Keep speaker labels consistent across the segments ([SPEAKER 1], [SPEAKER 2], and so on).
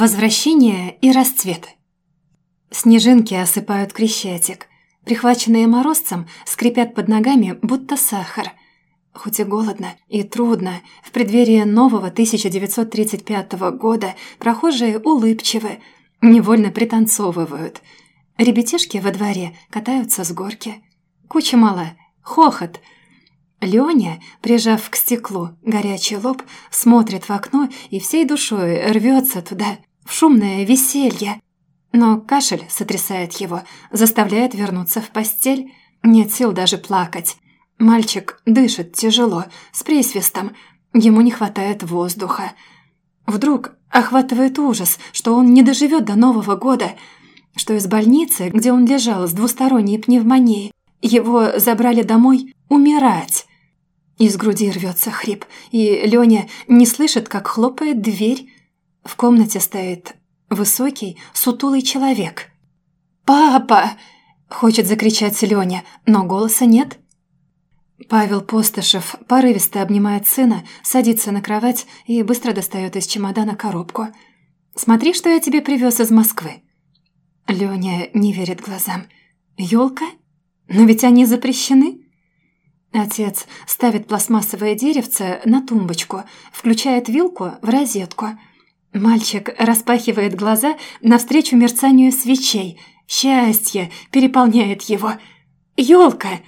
[SPEAKER 1] Возвращение и расцвет. Снежинки осыпают Крещатик. Прихваченные морозцем, скрипят под ногами, будто сахар. Хоть и голодно, и трудно, в преддверии нового 1935 года прохожие улыбчивы, невольно пританцовывают. Ребятишки во дворе катаются с горки. Куча мала, хохот. Лёня, прижав к стеклу горячий лоб, смотрит в окно и всей душой рвется туда, в шумное веселье. Но кашель сотрясает его, заставляет вернуться в постель. Нет сил даже плакать. Мальчик дышит тяжело, с присвистом. Ему не хватает воздуха. Вдруг охватывает ужас, что он не доживет до Нового года, что из больницы, где он лежал с двусторонней пневмонией, его забрали домой умирать. Из груди рвется хрип, и Леня не слышит, как хлопает дверь. В комнате стоит высокий, сутулый человек. «Папа!» – хочет закричать Леня, но голоса нет. Павел Постышев порывисто обнимает сына, садится на кровать и быстро достает из чемодана коробку. «Смотри, что я тебе привез из Москвы». Леня не верит глазам. «Елка? Но ведь они запрещены?» Отец ставит пластмассовое деревце на тумбочку, включает вилку в розетку. Мальчик распахивает глаза навстречу мерцанию свечей. Счастье переполняет его. «Елка!»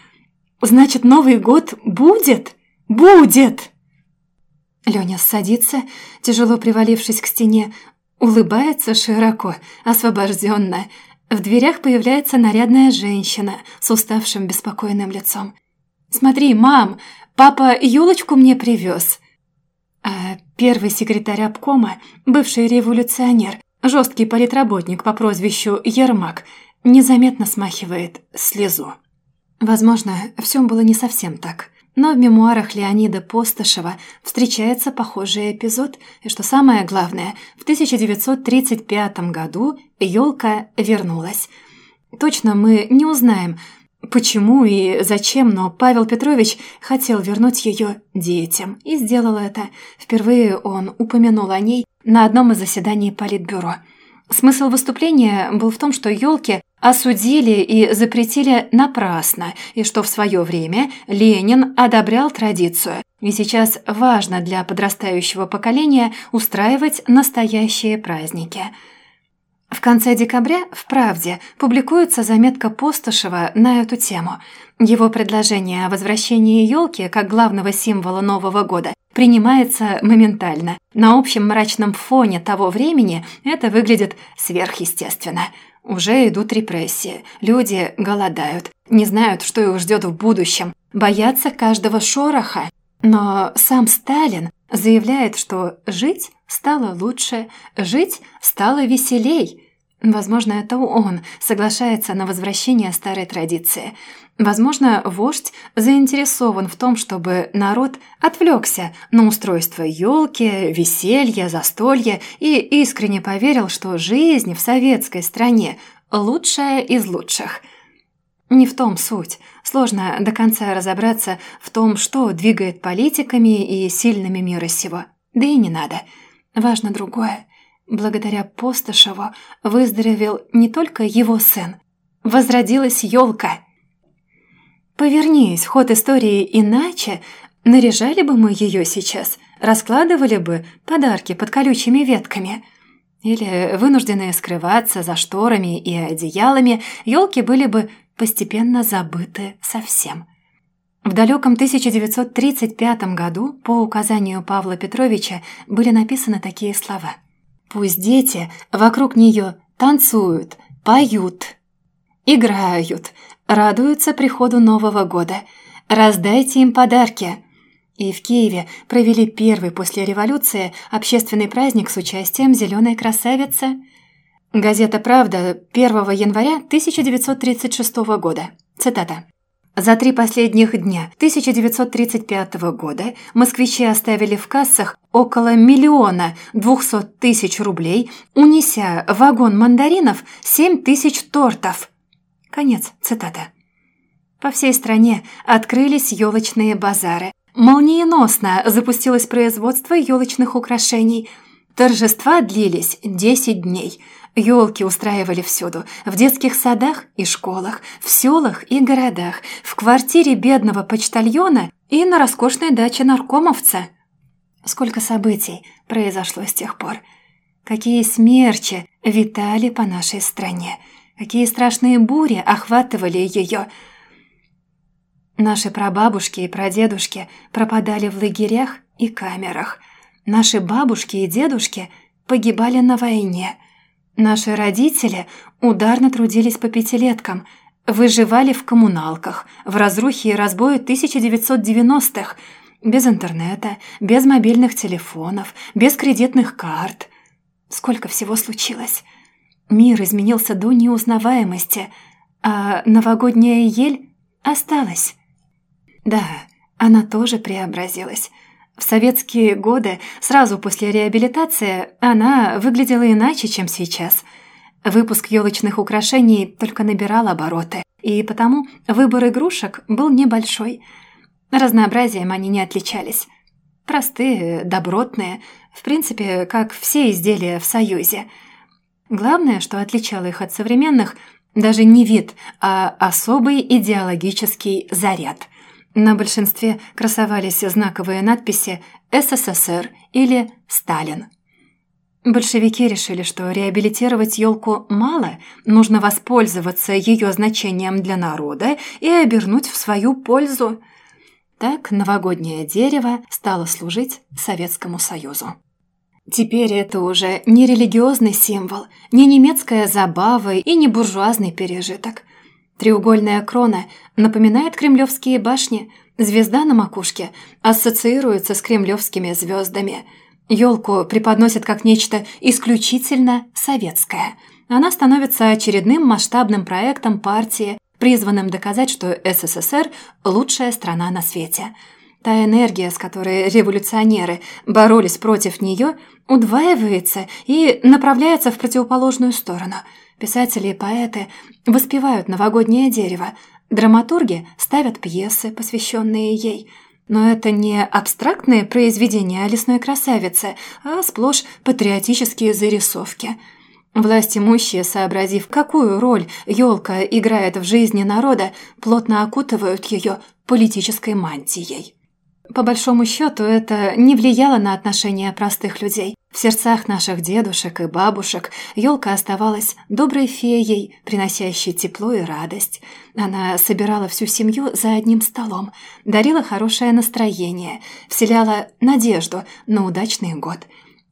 [SPEAKER 1] Значит, Новый год будет? Будет!» Леня садится, тяжело привалившись к стене, улыбается широко, освобожденно. В дверях появляется нарядная женщина с уставшим беспокойным лицом. «Смотри, мам, папа елочку мне привез!» Первый секретарь обкома, бывший революционер, жесткий политработник по прозвищу Ермак, незаметно смахивает слезу. Возможно, все было не совсем так. Но в мемуарах Леонида Постышева встречается похожий эпизод, и что самое главное, в 1935 году елка вернулась. Точно мы не узнаем, почему и зачем, но Павел Петрович хотел вернуть ее детям и сделал это. Впервые он упомянул о ней на одном из заседаний Политбюро. Смысл выступления был в том, что елки осудили и запретили напрасно, и что в свое время Ленин одобрял традицию. И сейчас важно для подрастающего поколения устраивать настоящие праздники. В конце декабря в «Правде» публикуется заметка Постышева на эту тему. Его предложение о возвращении елки как главного символа Нового года принимается моментально. На общем мрачном фоне того времени это выглядит сверхъестественно – уже идут репрессии, люди голодают, не знают, что их ждет в будущем, боятся каждого шороха. Но сам Сталин заявляет, что жить стало лучше, жить стало веселей. Возможно, это он соглашается на возвращение старой традиции. Возможно, вождь заинтересован в том, чтобы народ отвлекся на устройство елки, веселья, застолья и искренне поверил, что жизнь в советской стране лучшая из лучших. Не в том суть. Сложно до конца разобраться в том, что двигает политиками и сильными мира сего. Да и не надо. Важно другое. Благодаря Постышеву выздоровел не только его сын. Возродилась елка – Повернись, ход истории иначе, наряжали бы мы ее сейчас, раскладывали бы подарки под колючими ветками. Или, вынужденные скрываться за шторами и одеялами, елки были бы постепенно забыты совсем. В далеком 1935 году по указанию Павла Петровича были написаны такие слова. «Пусть дети вокруг нее танцуют, поют, играют, радуются приходу Нового года. Раздайте им подарки. И в Киеве провели первый после революции общественный праздник с участием «Зеленой красавицы». Газета «Правда» 1 января 1936 года. Цитата. За три последних дня 1935 года москвичи оставили в кассах около миллиона двухсот тысяч рублей, унеся вагон мандаринов семь тысяч тортов. Конец цитаты. По всей стране открылись елочные базары. Молниеносно запустилось производство елочных украшений. Торжества длились десять дней. Елки устраивали всюду, в детских садах и школах, в селах и городах, в квартире бедного почтальона и на роскошной даче наркомовца. Сколько событий произошло с тех пор. Какие смерчи витали по нашей стране. Какие страшные бури охватывали ее. Наши прабабушки и прадедушки пропадали в лагерях и камерах. Наши бабушки и дедушки погибали на войне. Наши родители ударно трудились по пятилеткам, выживали в коммуналках, в разрухе и разбое 1990-х, без интернета, без мобильных телефонов, без кредитных карт. Сколько всего случилось. Мир изменился до неузнаваемости, а новогодняя ель осталась. Да, она тоже преобразилась. В советские годы, сразу после реабилитации, она выглядела иначе, чем сейчас. Выпуск елочных украшений только набирал обороты, и потому выбор игрушек был небольшой. Разнообразием они не отличались. Простые, добротные, в принципе, как все изделия в Союзе. Главное, что отличало их от современных, даже не вид, а особый идеологический заряд. На большинстве красовались знаковые надписи «СССР» или «Сталин». Большевики решили, что реабилитировать елку мало, нужно воспользоваться ее значением для народа и обернуть в свою пользу. Так новогоднее дерево стало служить Советскому Союзу. Теперь это уже не религиозный символ, не немецкая забава и не буржуазный пережиток. Треугольная крона напоминает кремлевские башни, звезда на макушке ассоциируется с кремлевскими звездами. Елку преподносят как нечто исключительно советское. Она становится очередным масштабным проектом партии, призванным доказать, что СССР – лучшая страна на свете – Та энергия, с которой революционеры боролись против нее, удваивается и направляется в противоположную сторону. Писатели и поэты воспевают новогоднее дерево, драматурги ставят пьесы, посвященные ей. Но это не абстрактные произведения о лесной красавице, а сплошь патриотические зарисовки. Власть имущие, сообразив, какую роль елка играет в жизни народа, плотно окутывают ее политической мантией. По большому счету, это не влияло на отношения простых людей. В сердцах наших дедушек и бабушек елка оставалась доброй феей, приносящей тепло и радость. Она собирала всю семью за одним столом, дарила хорошее настроение, вселяла надежду на удачный год.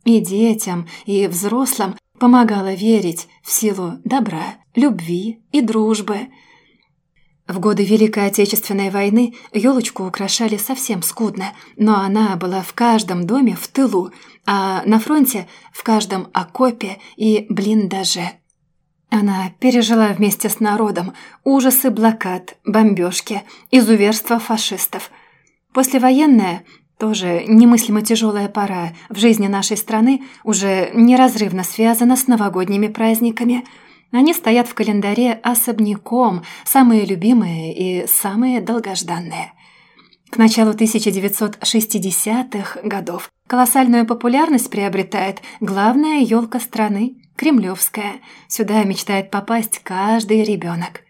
[SPEAKER 1] И детям, и взрослым помогала верить в силу добра, любви и дружбы – в годы Великой Отечественной войны елочку украшали совсем скудно, но она была в каждом доме в тылу, а на фронте в каждом окопе и блиндаже. Она пережила вместе с народом ужасы блокад, бомбежки, изуверства фашистов. Послевоенная, тоже немыслимо тяжелая пора в жизни нашей страны, уже неразрывно связана с новогодними праздниками – они стоят в календаре особняком, самые любимые и самые долгожданные. К началу 1960-х годов колоссальную популярность приобретает главная елка страны – Кремлевская. Сюда мечтает попасть каждый ребенок.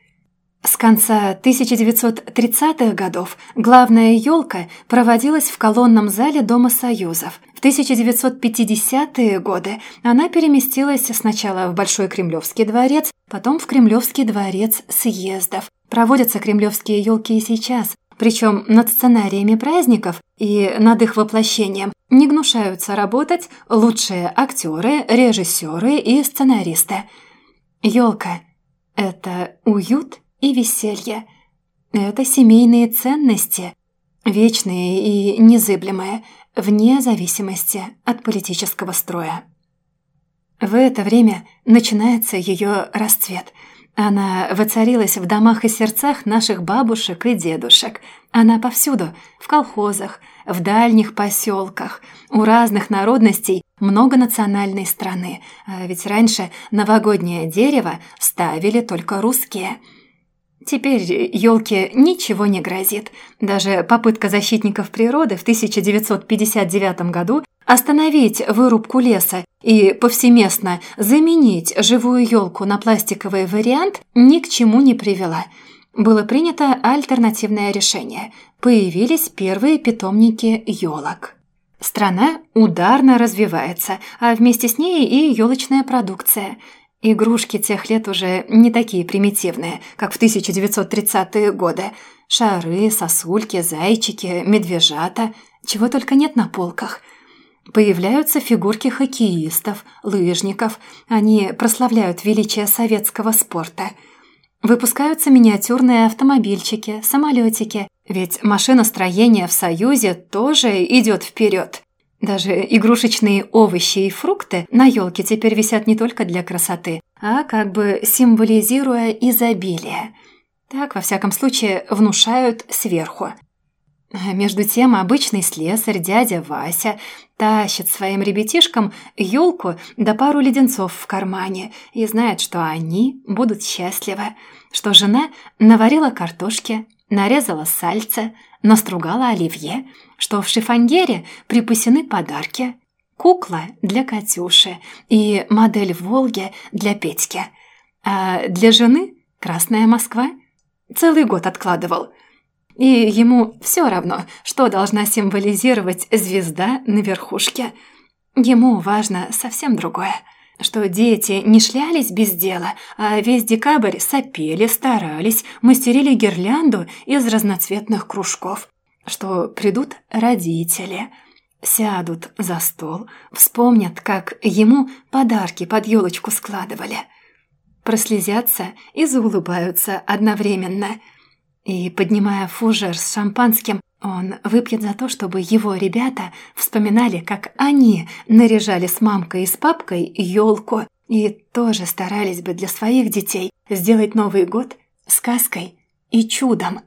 [SPEAKER 1] С конца 1930-х годов главная елка проводилась в колонном зале Дома Союзов. В 1950-е годы она переместилась сначала в Большой Кремлевский дворец, потом в Кремлевский дворец съездов. Проводятся кремлевские елки и сейчас, причем над сценариями праздников и над их воплощением не гнушаются работать лучшие актеры, режиссеры и сценаристы. Елка – это уют и веселье. Это семейные ценности, вечные и незыблемые, вне зависимости от политического строя. В это время начинается ее расцвет. Она воцарилась в домах и сердцах наших бабушек и дедушек. Она повсюду, в колхозах, в дальних поселках, у разных народностей многонациональной страны. А ведь раньше новогоднее дерево ставили только русские – Теперь елке ничего не грозит. Даже попытка защитников природы в 1959 году остановить вырубку леса и повсеместно заменить живую елку на пластиковый вариант ни к чему не привела. Было принято альтернативное решение. Появились первые питомники елок. Страна ударно развивается, а вместе с ней и елочная продукция – Игрушки тех лет уже не такие примитивные, как в 1930-е годы. Шары, сосульки, зайчики, медвежата, чего только нет на полках. Появляются фигурки хоккеистов, лыжников, они прославляют величие советского спорта. Выпускаются миниатюрные автомобильчики, самолетики, ведь машиностроение в Союзе тоже идет вперед. Даже игрушечные овощи и фрукты на елке теперь висят не только для красоты, а как бы символизируя изобилие. Так, во всяком случае, внушают сверху. Между тем, обычный слесарь, дядя Вася, тащит своим ребятишкам елку да пару леденцов в кармане и знает, что они будут счастливы, что жена наварила картошки, нарезала сальце, настругала оливье, что в шифоньере припасены подарки, кукла для Катюши и модель «Волги» для Петьки. А для жены «Красная Москва» целый год откладывал. И ему все равно, что должна символизировать звезда на верхушке. Ему важно совсем другое – что дети не шлялись без дела, а весь декабрь сопели, старались, мастерили гирлянду из разноцветных кружков, что придут родители, сядут за стол, вспомнят, как ему подарки под елочку складывали, прослезятся и заулыбаются одновременно. И, поднимая фужер с шампанским, он выпьет за то, чтобы его ребята вспоминали, как они наряжали с мамкой и с папкой елку и тоже старались бы для своих детей сделать Новый год сказкой и чудом.